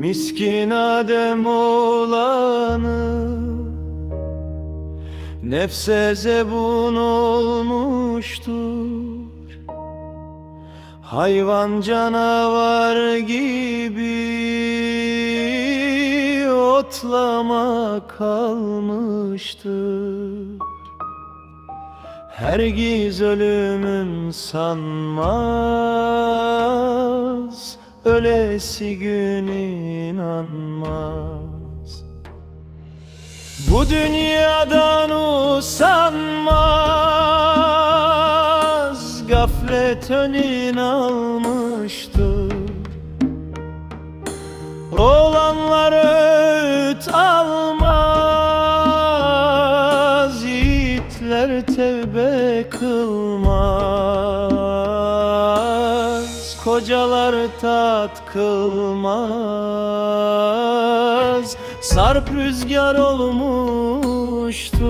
Miskin Adem olanı Nefse zebun olmuştur. Hayvan canavar gibi otlama kalmıştır. Hergiz ölümün sanmaz Ölesi gün inanmaz. Bu dünyadan usanmaz. Gaflet önün almıştır Olanlar Kocalar tat kılmaz. Sarp rüzgar olmuştur.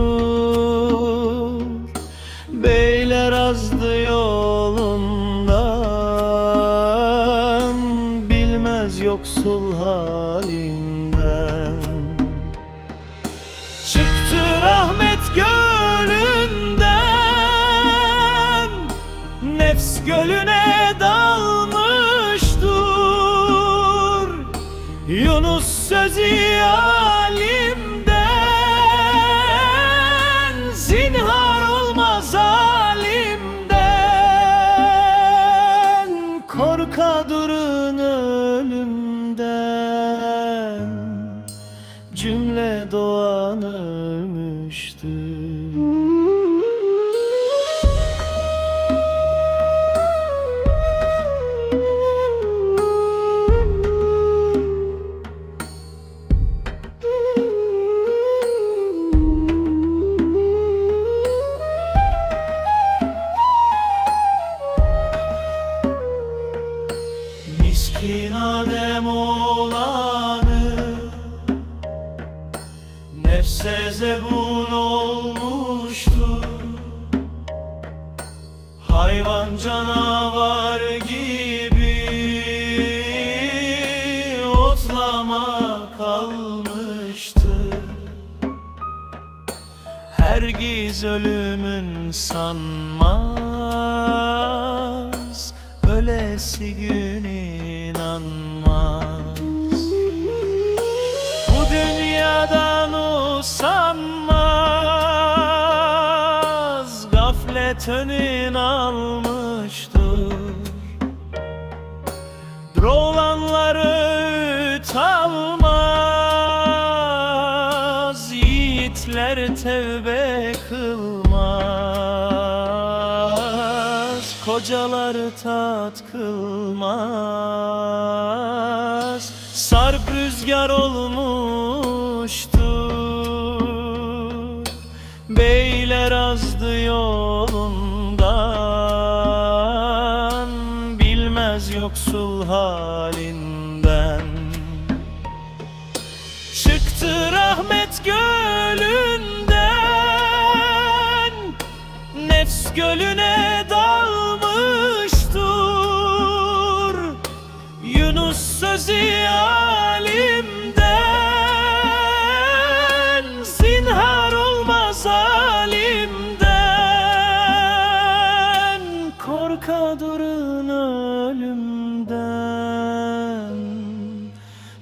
Beyler azdı yolundan. Bilmez yoksul halinden. Çıktı rahmet gölünden. Nefs gölüne dalmıştur sözü alimden Zinhar olmaz alimden. Korka durun ölümden Cümle doğan Miskin Adem olanı Nefse zebun olmuştu. Hayvan canavar gibi Otlama kalmıştı. Hergiz ölümün sanmaz Ölesi gün inanmaz Bu dünyadan usanmaz. Gaflet önün almıştır. Drolanlar öğüt almaz Yiğitler tevbe kılmaz Kocalar tat kılmaz. Sarp rüzgar olmuştur. Beyler azdı yolundan. Bilmez yoksul halinden. Çıktı rahmet gölünden. Nefs gölüne dalmıştur Sözü alimden Zinhar olmaz alimden Korka durun ölümden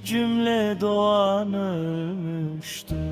Cümle doğan ölmüştür